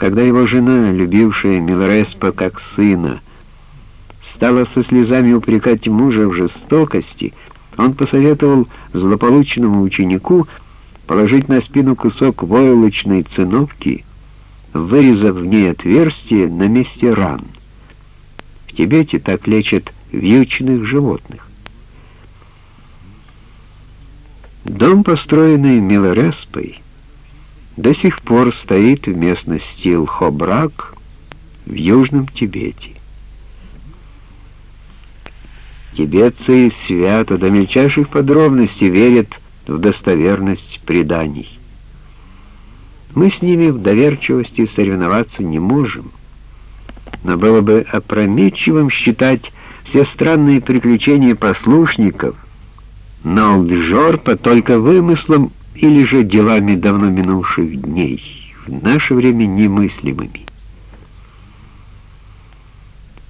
Когда его жена, любившая Милреспа как сына, стала со слезами упрекать мужа в жестокости, он посоветовал злополучному ученику положить на спину кусок войлочной циновки, вырезав в ней отверстие на месте ран. В Тибете так лечат вьючных животных. Дом, построенный Милореспой, до сих пор стоит в местности Лхобрак в Южном Тибете. Тибетцы свято до мельчайших подробностей верят в достоверность преданий. Мы с ними в доверчивости соревноваться не можем, но было бы опрометчивым считать все странные приключения послушников Налджорпа только вымыслом или же делами давно минувших дней, в наше время немыслимыми.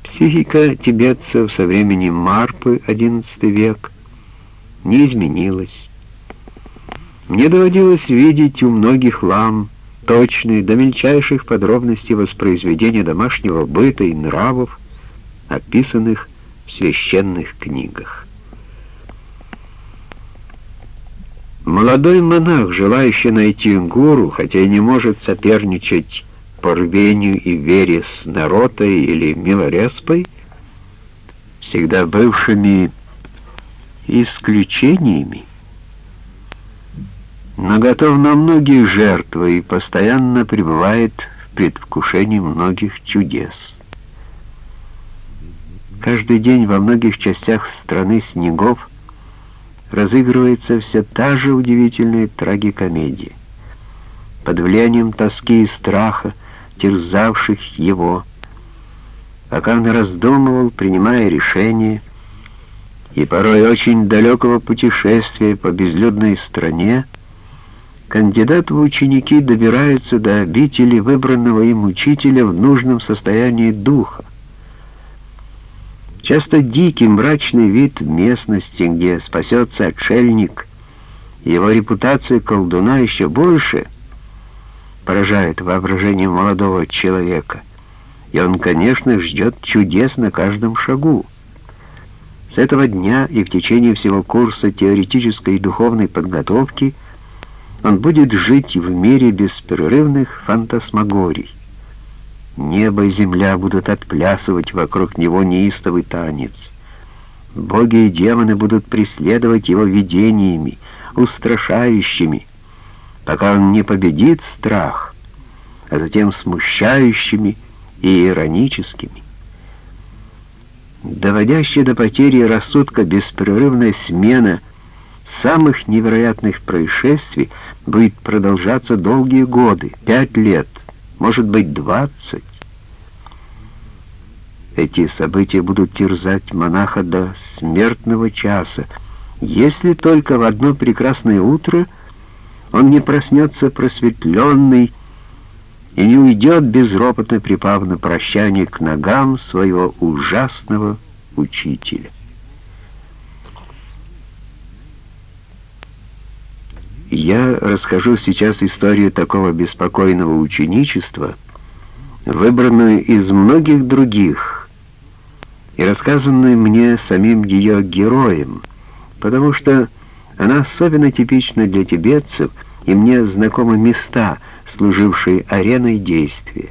Психика тибетцев со времени Марпы, XI век, не изменилась. Мне доводилось видеть у многих лам точные до мельчайших подробностей воспроизведения домашнего быта и нравов, описанных в священных книгах. Молодой монах, желающий найти гуру, хотя и не может соперничать по рвению и вере с Наротой или Милореспой, всегда бывшими исключениями, но готов на многие жертвы и постоянно пребывает в предвкушении многих чудес. Каждый день во многих частях страны снегов разыгрывается все та же удивительная трагикомедия. Под влиянием тоски и страха, терзавших его, пока он раздумывал, принимая решение, и порой очень далекого путешествия по безлюдной стране, кандидат в ученики добирается до обители выбранного им учителя в нужном состоянии духа. Часто дикий мрачный вид местности, где спасется отшельник, его репутация колдуна еще больше поражает воображение молодого человека, и он, конечно, ждет чудес на каждом шагу. С этого дня и в течение всего курса теоретической и духовной подготовки – он будет жить в мире беспрерывных фантасмагорий. Небо и земля будут отплясывать вокруг него неистовый танец. Боги и демоны будут преследовать его видениями, устрашающими, пока он не победит страх, а затем смущающими и ироническими. Доводящая до потери рассудка беспрерывная смена самых невероятных происшествий — будет продолжаться долгие годы, пять лет, может быть, двадцать. Эти события будут терзать монаха до смертного часа, если только в одно прекрасное утро он не проснется просветленный и не уйдет безропотно припав на прощание к ногам своего ужасного учителя. Я расскажу сейчас историю такого беспокойного ученичества, выбранную из многих других и рассказанную мне самим ее героем, потому что она особенно типична для тибетцев, и мне знакомы места, служившие ареной действия.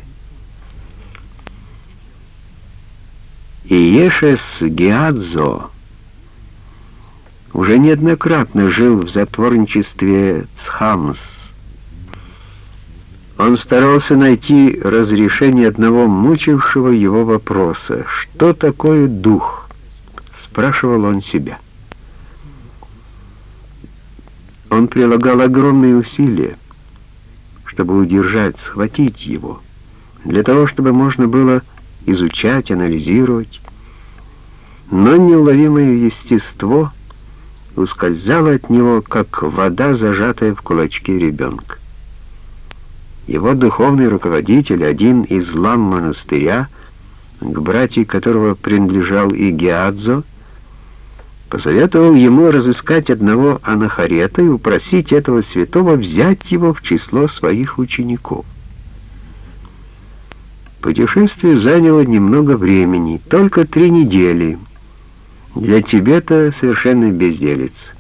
Иешес Гиадзо уже неоднократно жил в затворничестве Цхамс. Он старался найти разрешение одного мучившего его вопроса. «Что такое дух?» — спрашивал он себя. Он прилагал огромные усилия, чтобы удержать, схватить его, для того, чтобы можно было изучать, анализировать. Но неуловимое естество — ускользала от него, как вода, зажатая в кулачке ребенка. Его духовный руководитель, один из лам монастыря, к братьям которого принадлежал и Геадзо, посоветовал ему разыскать одного анахарета и упросить этого святого взять его в число своих учеников. Путешествие заняло немного времени, только три недели. Для Тибета совершенно безделица.